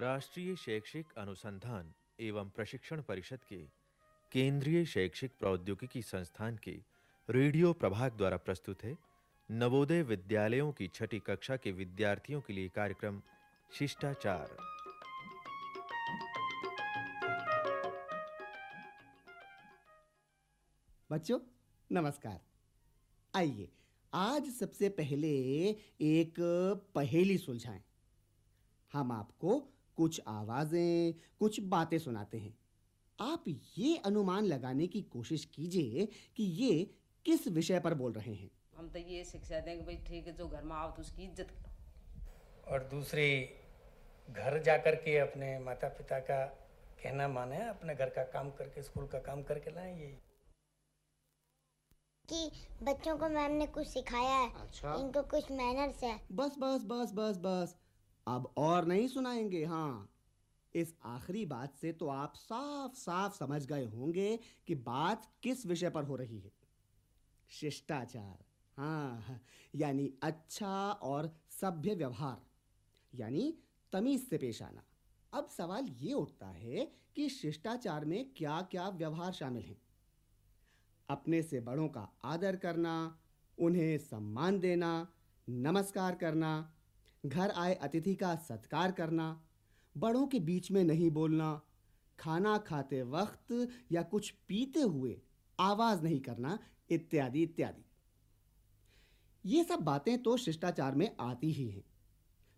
राष्ट्रीय शैक्षिक अनुसंधान एवं प्रशिक्षण परिषद के, केंद्रीय शैक्षिक प्रौद्योगिकी संस्थान के, रेडियो प्रभाग द्वारा प्रस्तुत है। नवोदय विद्यालयों की छठी कक्षा के विद्यार्थियों के लिए कार्यक्रम, शिष्टाचार। बच्चों, नमस्कार। आइए, आज सबसे पहले एक पहेली सुलझाएँ। हम आपको कुछ आवाज़ें कुछ बातें सुनाते हैं। आप ये अनुमान लगाने की कोशिश कीजिए कि ये किस विषय पर बोल रहे हैं। हम तो ये शिक्षा देंगे भाई ठीक है जो घर में आओ तो उसकी इज़्ज़त करो। और दूसरी घर जा कर के अपने माता पिता का कहना माने अपने घर का काम करके स्कूल का काम करके लाएँ ये। कि बच्चों को मैम ने कुछ सिखाया है अच्छा। इनको कुछ मैनर्स है। बस बस बस बस बस। अब और नहीं सुनाएँगे। हाँ इस आखिरी बात से तो आप साफ़ साफ़ समझ गए होंगे कि बात किस विषय पर हो रही है। शिष्टाचार हाँ यानी अच्छा और सभ्य व्यवहार, यानी तमीज से पेश आना। अब सवाल ये उठता है कि शिष्टाचार में क्या क्या व्यवहार शामिल हैं? अपने से बड़ों का आदर करना, उन्हें सम्मान देना, नमस्कार करना घर आए अतिथि का सत्कार करना, बड़ों के बीच में नहीं बोलना, खाना खाते वक्त या कुछ पीते हुए आवाज़ नहीं करना, इत्यादि इत्यादि। ये सब बातें तो शिष्टाचार में आती ही हैं।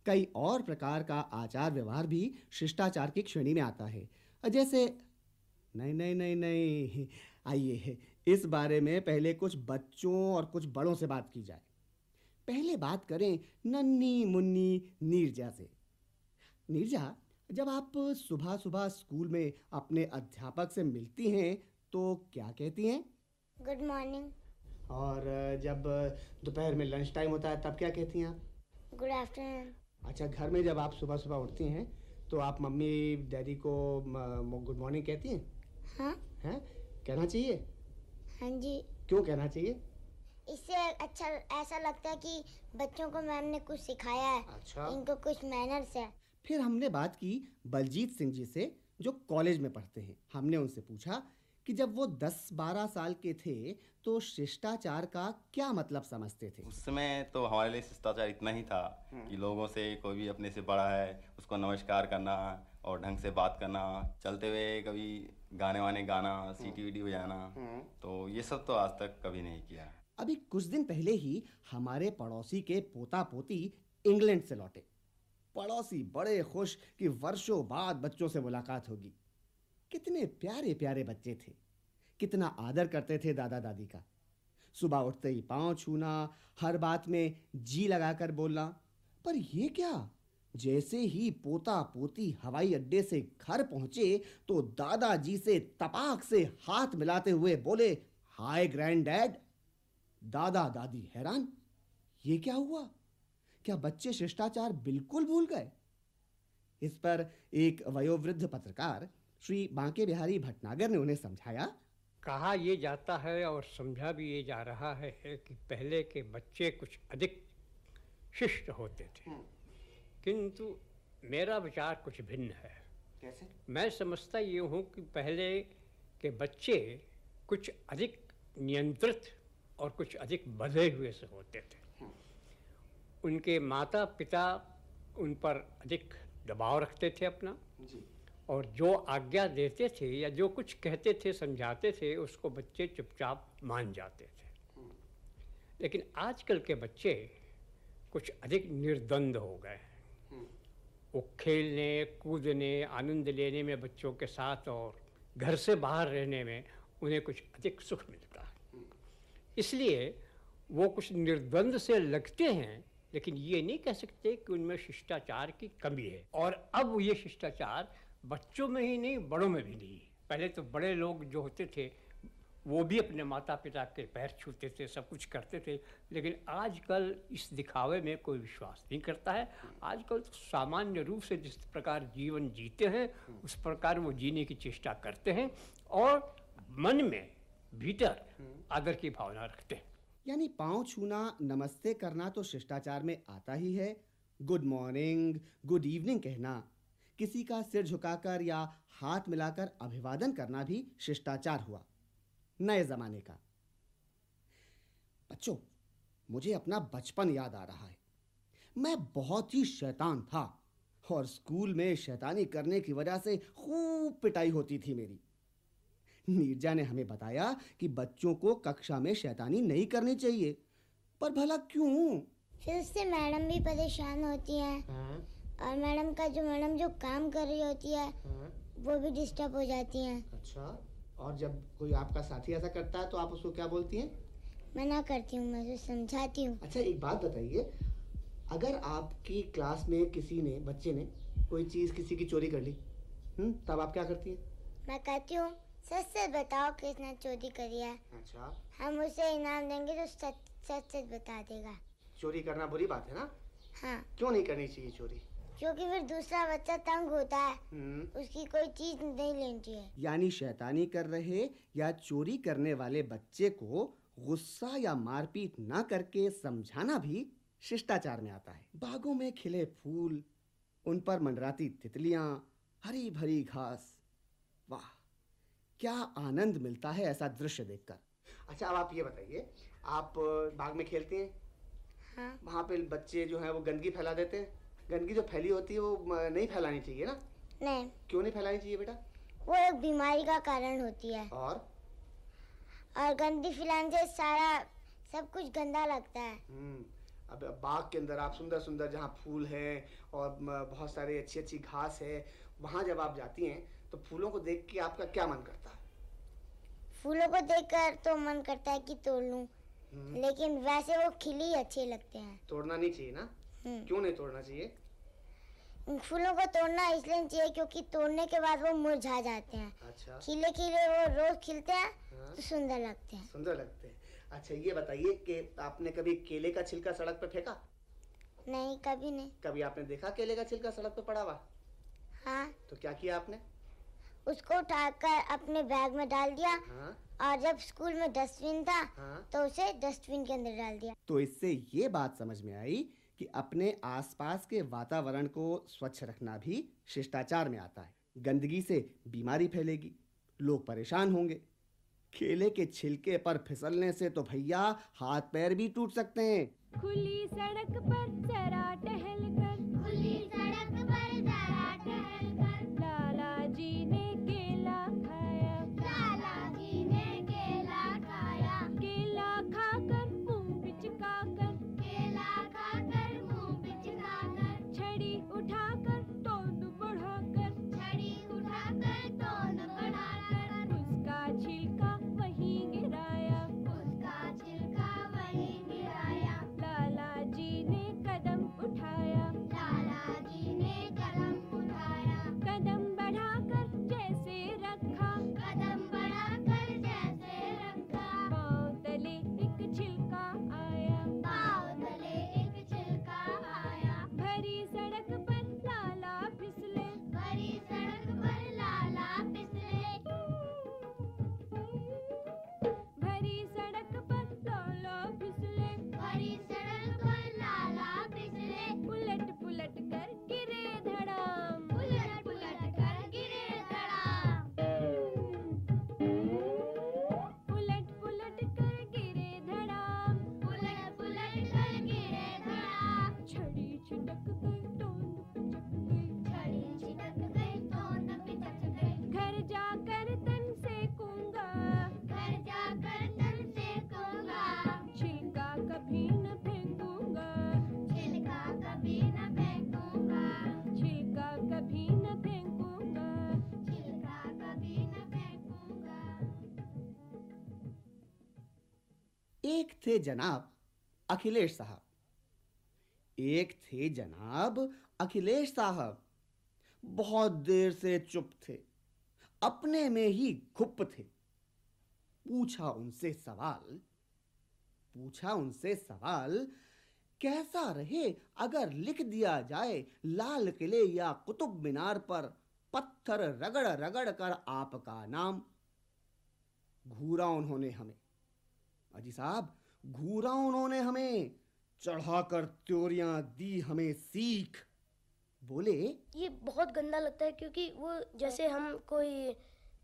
कई और प्रकार का आचार व्यवहार भी शिष्टाचार की श्रेणी में आता है। जैसे, नहीं नहीं नहीं नहीं, आइए, इस बारे में पहले कुछ बच्चों और कुछ बड़ों से बात की जाए। पहले बात करें नन्ही मुन्नी नीरजा से। नीरजा जब आप सुबह सुबह स्कूल में अपने अध्यापक से मिलती हैं तो क्या कहती हैं? Good morning. और जब दोपहर में लंच टाइम होता है तब क्या कहती हैं आप? Good afternoon. अच्छा घर में जब आप सुबह सुबह उठती हैं तो आप मम्मी डैडी को गुड मॉर्निंग कहती हैं? हाँ। हैं? कहना चाहिए? हाँ जी। क्यों कहना चाहिए? इससे अच्छा ऐसा लगता है कि बच्चों को मैम ने कुछ सिखाया है। अच्छा। इनको कुछ मैनर्स है। फिर हमने बात की बलजीत सिंह जी से जो कॉलेज में पढ़ते हैं। हमने उनसे पूछा कि जब वो 10-12 साल के थे तो शिष्टाचार का क्या मतलब समझते थे? उस समय तो हमारे लिए शिष्टाचार इतना ही था कि लोगों से कोई भी अपने से बड़ा है उसको नमस्कार करना और ढंग से बात करना चलते हुए कभी गाने वाने गाना सीटी वीटी बजाना तो ये सब तो आज तक कभी नहीं किया। अभी कुछ दिन पहले ही हमारे पड़ोसी के पोता पोती इंग्लैंड से लौटे। पड़ोसी बड़े खुश कि वर्षों बाद बच्चों से मुलाकात होगी। कितने प्यारे प्यारे बच्चे थे। कितना आदर करते थे दादा दादी का। सुबह उठते ही पाँव छूना, हर बात में जी लगाकर बोलना, पर ये क्या? जैसे ही पोता पोती हवाई अड्डे से घर पहुँचे तो दादाजी से तपाक से हाथ मिलाते हुए बोले, हाय ग्रैंड डैड दादा दादी हैरान ये क्या हुआ? क्या बच्चे शिष्टाचार बिल्कुल भूल गए? इस पर एक वयोवृद्ध पत्रकार श्री बांके बिहारी भटनागर ने उन्हें समझाया। कहा यह जाता है और समझा भी ये जा रहा है कि पहले के बच्चे कुछ अधिक शिष्ट होते थे। किंतु मेरा विचार कुछ भिन्न है। कैसे? मैं समझता ये हूँ कि पहले के बच्चे कुछ अधिक नियंत्रित और कुछ अधिक बधे हुए से होते थे। उनके माता पिता उन पर अधिक दबाव रखते थे अपना। जी। और जो आज्ञा देते थे या जो कुछ कहते थे समझाते थे उसको बच्चे चुपचाप मान जाते थे। लेकिन आजकल के बच्चे कुछ अधिक निर्द्वंद हो गए हैं। वो खेलने कूदने आनंद लेने में बच्चों के साथ और घर से बाहर रहने में उन्हें कुछ अधिक सुख मिलता है। इसलिए वो कुछ निर्द्वंद से लगते हैं, लेकिन ये नहीं कह सकते कि उनमें शिष्टाचार की कमी है। और अब ये शिष्टाचार बच्चों में ही नहीं, बड़ों में भी नहीं। पहले तो बड़े लोग जो होते थे, वो भी अपने माता पिता के पैर छूते थे, सब कुछ करते थे, लेकिन आजकल इस दिखावे में कोई विश्वास नहीं करता है। आजकल तो सामान्य रूप से जिस प्रकार जीवन जीते हैं, उस प्रकार वो जीने की चेष्टा करते हैं। और मन में भीतर आदर की भावना रखते हैं। यानी पाँव छूना, नमस्ते करना तो शिष्टाचार में आता ही है। गुड मॉर्निंग, गुड इवनिंग कहना। किसी का सिर झुकाकर या हाथ मिलाकर अभिवादन करना भी शिष्टाचार हुआ, नए जमाने का। बच्चों, मुझे अपना बचपन याद आ रहा है। मैं बहुत ही शैतान था और स्कूल में शैतानी करने की वजह से खूब पिटाई होती थी मेरी। नीरजा ने हमें बताया कि बच्चों को कक्षा में शैतानी नहीं करनी चाहिए। पर भला क्यों? फिर उससे मैडम भी परेशान होती हैं। और मैडम का जो मैडम जो काम कर रही होती है वो भी डिस्टर्ब हो जाती हैं। अच्छा। और जब कोई आपका साथी ऐसा करता है तो आप उसको क्या बोलती हैं? मना करती हूँ मैं उसे समझाती हूँ। अच्छा एक बात बताइए। अगर आपकी क्लास में किसी ने बच्चे ने कोई चीज़ किसी की चोरी कर ली हम्म तब आप क्या करती हैं? मैं कहती हूँ सच सच बताओ किसने चोरी करी है। अच्छा। हम उसे इनाम देंगे तो सच सच सच बता देगा। चोरी करना बुरी बात है ना? हाँ। क्यों नहीं करनी चाहिए चोरी? क्योंकि फिर दूसरा बच्चा तंग होता है। हम्म। उसकी कोई चीज़ नहीं लेनी चाहिए यानी शैतानी कर रहे या चोरी करने वाले बच्चे को गुस्सा या मारपीट ना करके समझाना भी शिष्टाचार में आता है। बागों में खिले फूल उन पर मंडराती तितलियाँ हरी भरी घास। वाह। क्या आनंद मिलता है ऐसा दृश्य देखकर? अच्छा अब आप ये बताइए आप बाग में खेलते हैं? हाँ। वहाँ पे बच्चे जो हैं वो गंदगी फैला देते हैं? गंदगी जो फैली होती है वो नहीं फैलानी चाहिए ना? नहीं। क्यों नहीं फैलानी चाहिए बेटा? वो एक बीमारी का कारण होती है। और? और गंदी फैलाने से सारा सब कुछ गंदा लगता है। हम्म, अब अब बाग के अंदर आप सुंदर सुंदर जहाँ फूल है और बहुत सारे अच्छी अच्छी घास है वहाँ जब आप जाती हैं तो फूलों को देख के आपका क्या मन करता है? फूलों को देखकर तो मन करता है कि तोड़ लूँ। लेकिन वैसे वो खिले ही अच्छे लगते हैं। तोड़ना नहीं चाहिए ना? हम्म। क्यों नहीं तोड़ना चाहिए? फूलों को तोड़ना इसलिए नहीं चाहिए क्योंकि तोड़ने के बाद वो मुरझा जाते हैं। अच्छा। खिले खिले वो रोज खिलते हैं हाँ, तो सुंदर लगते हैं। सुंदर लगते हैं। अच्छा ये बताइए कि आपने कभी केले का छिलका सड़क पे फेंका? नहीं कभी नहीं। कभी आपने देखा केले का छिलका सड़क पे पड़ा हुआ? हाँ। तो क्या किया आपने? उसको उठाकर अपने बैग में डाल दिया। हाँ। और जब स्कूल में डस्टबिन था हाँ। तो उसे डस्टबिन के अंदर डाल दिया। तो इससे ये बात समझ में आई कि अपने आसपास के वातावरण को स्वच्छ रखना भी शिष्टाचार में आता है। गंदगी से बीमारी फैलेगी लोग परेशान होंगे। केले के छिलके पर फिसलने से तो भैया हाथ पैर भी टूट सकते हैं। खुली सड़क पर जरा एक थे जनाब, अखिलेश साहब। एक थे जनाब, अखिलेश साहब। बहुत देर से चुप थे, अपने में ही गुप थे। पूछा उनसे सवाल, पूछा उनसे सवाल, कैसा रहे अगर लिख दिया जाए लाल किले या कुतुब मीनार पर पत्थर रगड़ रगड़ कर आपका नाम? घूरा उन्होंने हमें। अजी साहब घूरा उन्होंने हमें चढ़ाकर त्योरियाँ दी हमें सीख। बोले ये बहुत गंदा लगता है क्योंकि वो जैसे हम कोई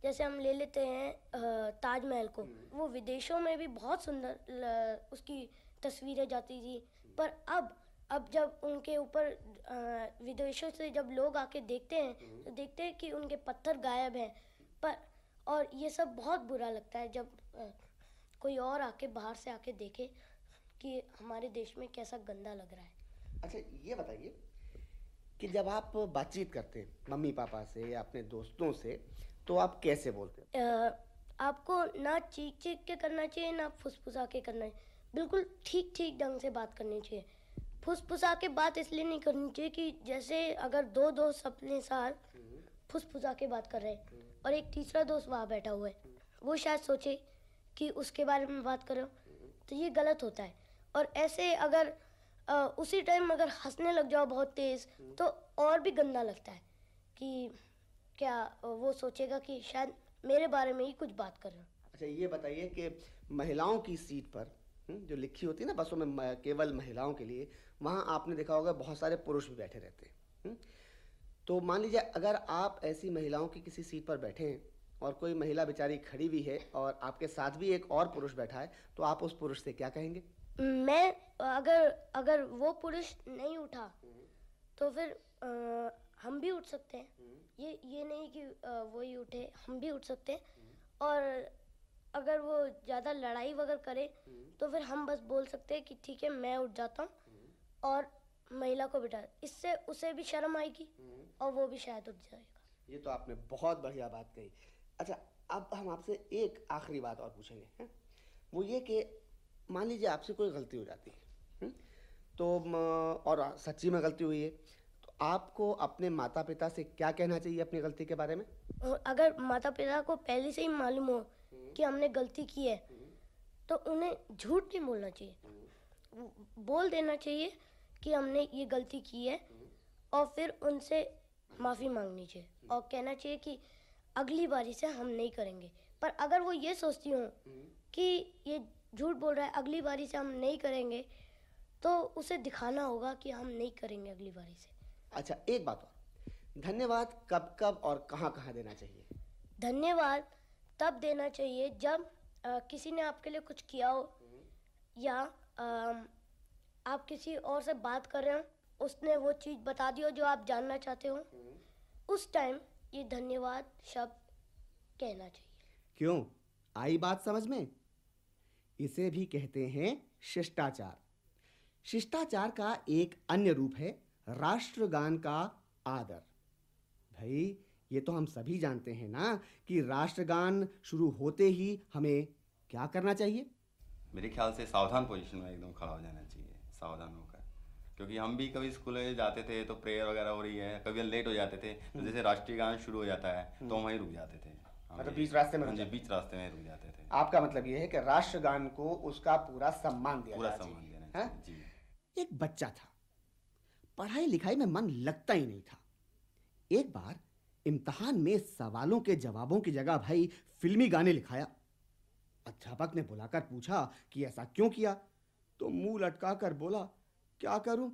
जैसे हम ले लेते हैं ताजमहल को वो विदेशों में भी बहुत सुंदर उसकी तस्वीरें जाती थी। पर अब अब जब उनके ऊपर विदेशों से जब लोग आके देखते हैं तो देखते हैं कि उनके पत्थर गायब हैं। पर और ये सब बहुत बुरा लगता है जब अ, कोई और आके बाहर से आके देखे कि हमारे देश में कैसा गंदा लग रहा है। अच्छा ये बताइए कि जब आप बातचीत करते हैं मम्मी पापा से या अपने दोस्तों से तो आप कैसे बोलते हैं? आपको ना चीख चीख के करना चाहिए ना फुसफुसा के करना चाहिए। बिल्कुल ठीक ठीक ढंग से बात करनी चाहिए। फुसफुसा के बात इसलिए नहीं करनी चाहिए कि जैसे अगर दो दोस्त अपने साथ फुसफुसा के बात कर रहे हैं और एक तीसरा दोस्त वहाँ बैठा हुआ है वो शायद सोचे कि उसके बारे में बात करो तो ये गलत होता है और ऐसे अगर अ, उसी टाइम अगर हंसने लग जाओ बहुत तेज तो और भी गंदा लगता है कि क्या वो सोचेगा कि शायद मेरे बारे में ही कुछ बात कर रहा अच्छा ये बताइए कि महिलाओं की सीट पर हम्म, जो लिखी होती है ना बसों में केवल महिलाओं के लिए वहाँ आपने देखा होगा बहुत सारे पुरुष भी बैठे रहते हैं हम्म? तो मान लीजिए अगर आप ऐसी महिलाओं की किसी सीट पर बैठे हैं और कोई महिला बेचारी खड़ी भी है और आपके साथ भी एक और पुरुष बैठा है तो आप उस पुरुष से क्या कहेंगे? मैं अगर अगर वो पुरुष नहीं उठा तो फिर अ, हम भी उठ सकते हैं। ये ये नहीं कि वो ही उठे हम भी उठ सकते हैं। और अगर वो ज़्यादा लड़ाई वगैरह करे तो फिर हम बस बोल सकते हैं कि ठीक है मैं उठ जाता हूँ और महिला को बिठा। इससे उसे भी शर्म आएगी और वो भी शायद उठ जाएगा। ये तो आपने बहुत बढ़िया बात कही। अच्छा अब हम आपसे एक आखिरी बात और पूछेंगे हैं? वो ये कि मान लीजिए आपसे कोई गलती हो जाती है हम्म? तो और सच्ची में गलती हुई है तो आपको अपने माता पिता से क्या कहना चाहिए अपनी गलती के बारे में? अगर माता पिता को पहले से ही मालूम हो कि हमने गलती की है तो उन्हें झूठ नहीं बोलना चाहिए। बोल देना चाहिए कि हमने ये गलती की है और फिर उनसे माफ़ी मांगनी चाहिए और कहना चाहिए कि अगली बारी से हम नहीं करेंगे। पर अगर वो ये सोचती हूँ कि ये झूठ बोल रहा है अगली बारी से हम नहीं करेंगे तो उसे दिखाना होगा कि हम नहीं करेंगे अगली बारी से। अच्छा एक बात और। धन्यवाद कब कब और कहाँ कहाँ देना चाहिए? धन्यवाद तब देना चाहिए जब अ, किसी ने आपके लिए कुछ किया हो या अम, आप किसी और से बात कर रहे हो उसने वो चीज़ बता दी हो जो आप जानना चाहते हो उस टाइम ये धन्यवाद शब्द कहना चाहिए। क्यों? आई बात समझ में? इसे भी कहते हैं शिष्टाचार। शिष्टाचार का एक अन्य रूप है राष्ट्रगान का आदर। भाई ये तो हम सभी जानते हैं ना कि राष्ट्रगान शुरू होते ही हमें क्या करना चाहिए? मेरे ख्याल से सावधान पोजीशन में एकदम खड़ा हो जाना चाहिए। सावधान होकर क्योंकि हम भी कभी स्कूल में जाते थे तो प्रेयर वगैरह हो रही है कभी लेट हो जाते थे तो जैसे राष्ट्रीय गान शुरू हो जाता है तो हम वहीं रुक जाते थे। मतलब बीच रास्ते में रुक हाँ बीच रास्ते में रुक जाते थे। आपका मतलब ये है कि राष्ट्रगान को उसका पूरा सम्मान दिया पूरा सम्मान देना हाँ? जी। एक बच्चा था। पढ़ाई लिखाई में मन लगता ही नहीं था। एक बार इम्तहान में सवालों के जवाबों की जगह भाई फिल्मी गाने लिखाया। अध्यापक ने बुलाकर पूछा कि ऐसा क्यों किया? तो मुँह लटका कर बोला क्या करूँ?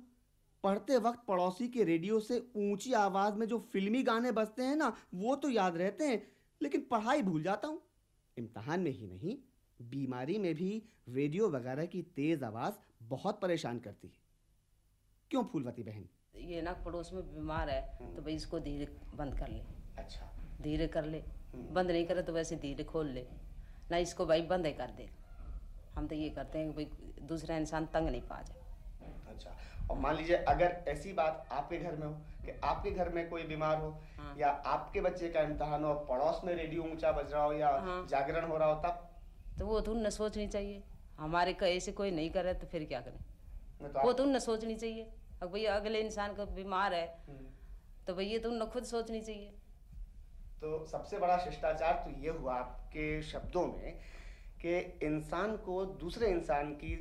पढ़ते वक्त पड़ोसी के रेडियो से ऊँची आवाज़ में जो फिल्मी गाने बजते हैं ना वो तो याद रहते हैं लेकिन पढ़ाई भूल जाता हूँ। इम्तहान में ही नहीं बीमारी में भी रेडियो वगैरह की तेज आवाज़ बहुत परेशान करती है। क्यों फूलवती बहन? ये ना पड़ोस में बीमार है तो भाई इसको धीरे बंद कर ले। अच्छा। धीरे कर ले। बंद नहीं करे तो वैसे धीरे खोल ले। ना इसको भाई बंद ही कर दे। हम तो ये करते हैं कि भाई दूसरा इंसान तंग नहीं पा जाए। अच्छा और मान लीजिए अगर ऐसी बात आपके घर में हो कि आपके घर में कोई बीमार हो हाँ। या आपके बच्चे का इम्तहान हो पड़ोस में रेडियो ऊँचा बज रहा हो या हाँ। जागरण हो रहा हो तब तो वो तो उन्हें सोचनी चाहिए हमारे कहे से कोई नहीं करे तो फिर क्या करें तो वो आप- तो उन्हें सोचनी चाहिए अब भैया अगले इंसान का बीमार है हम्म। तो भैया तुम न खुद सोचनी चाहिए तो सबसे बड़ा शिष्टाचार तो ये हुआ आपके शब्दों में कि इंसान को दूसरे इंसान की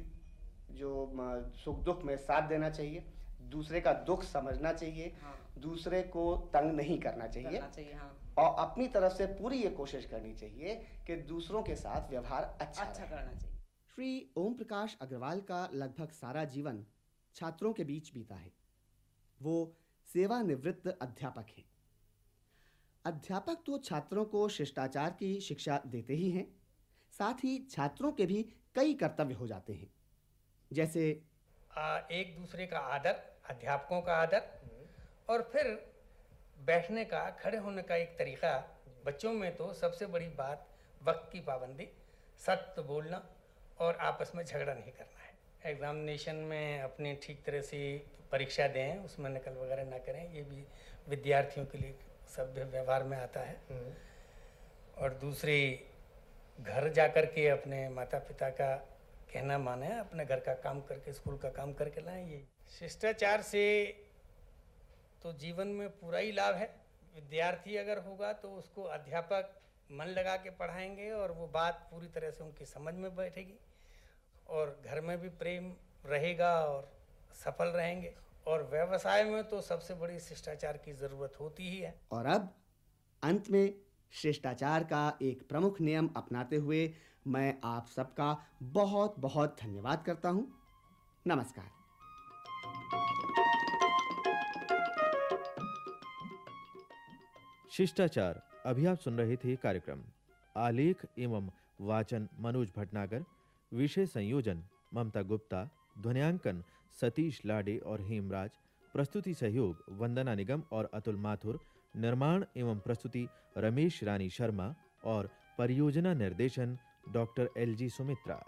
जो सुख दुख में साथ देना चाहिए दूसरे का दुख समझना चाहिए हाँ। दूसरे को तंग नहीं करना चाहिए करना चाहिए हाँ। और अपनी तरफ़ से पूरी ये कोशिश करनी चाहिए कि दूसरों के साथ व्यवहार अच्छा अच्छा करना चाहिए। श्री ओम प्रकाश अग्रवाल का लगभग सारा जीवन छात्रों के बीच बीता है। वो सेवानिवृत्त अध्यापक हैं। अध्यापक तो छात्रों को शिष्टाचार की शिक्षा देते ही हैं साथ ही छात्रों के भी कई कर्तव्य हो जाते हैं। जैसे आ, एक दूसरे का आदर अध्यापकों का आदर और फिर बैठने का खड़े होने का एक तरीका बच्चों में तो सबसे बड़ी बात वक्त की पाबंदी सत्य बोलना और आपस में झगड़ा नहीं करना है। एग्जामिनेशन में अपने ठीक तरह से परीक्षा दें उसमें नकल वगैरह ना करें ये भी विद्यार्थियों के लिए सभ्य व्यवहार में आता है। और दूसरी घर जा कर के अपने माता पिता का कहना माने अपने घर का काम करके स्कूल का काम करके लाएँ ये। शिष्टाचार से तो जीवन में पूरा ही लाभ है। विद्यार्थी अगर होगा तो उसको अध्यापक मन लगा के पढ़ाएँगे और वो बात पूरी तरह से उनकी समझ में बैठेगी और घर में भी प्रेम रहेगा और सफल रहेंगे। और व्यवसाय में तो सबसे बड़ी शिष्टाचार की ज़रूरत होती ही है। और अब अंत में शिष्टाचार का एक प्रमुख नियम अपनाते हुए मैं आप सबका बहुत बहुत धन्यवाद करता हूँ। नमस्कार। शिष्टाचार, अभी आप सुन रहे थे कार्यक्रम। आलेख एवं वाचन मनोज भटनागर, विषय संयोजन ममता गुप्ता, ध्वनियांकन सतीश लाडे और हेमराज, प्रस्तुति सहयोग वंदना निगम और अतुल माथुर, निर्माण एवं प्रस्तुति रमेश रानी शर्मा और परियोजना निर्देशन डॉक्टर एलजी सुमित्रा।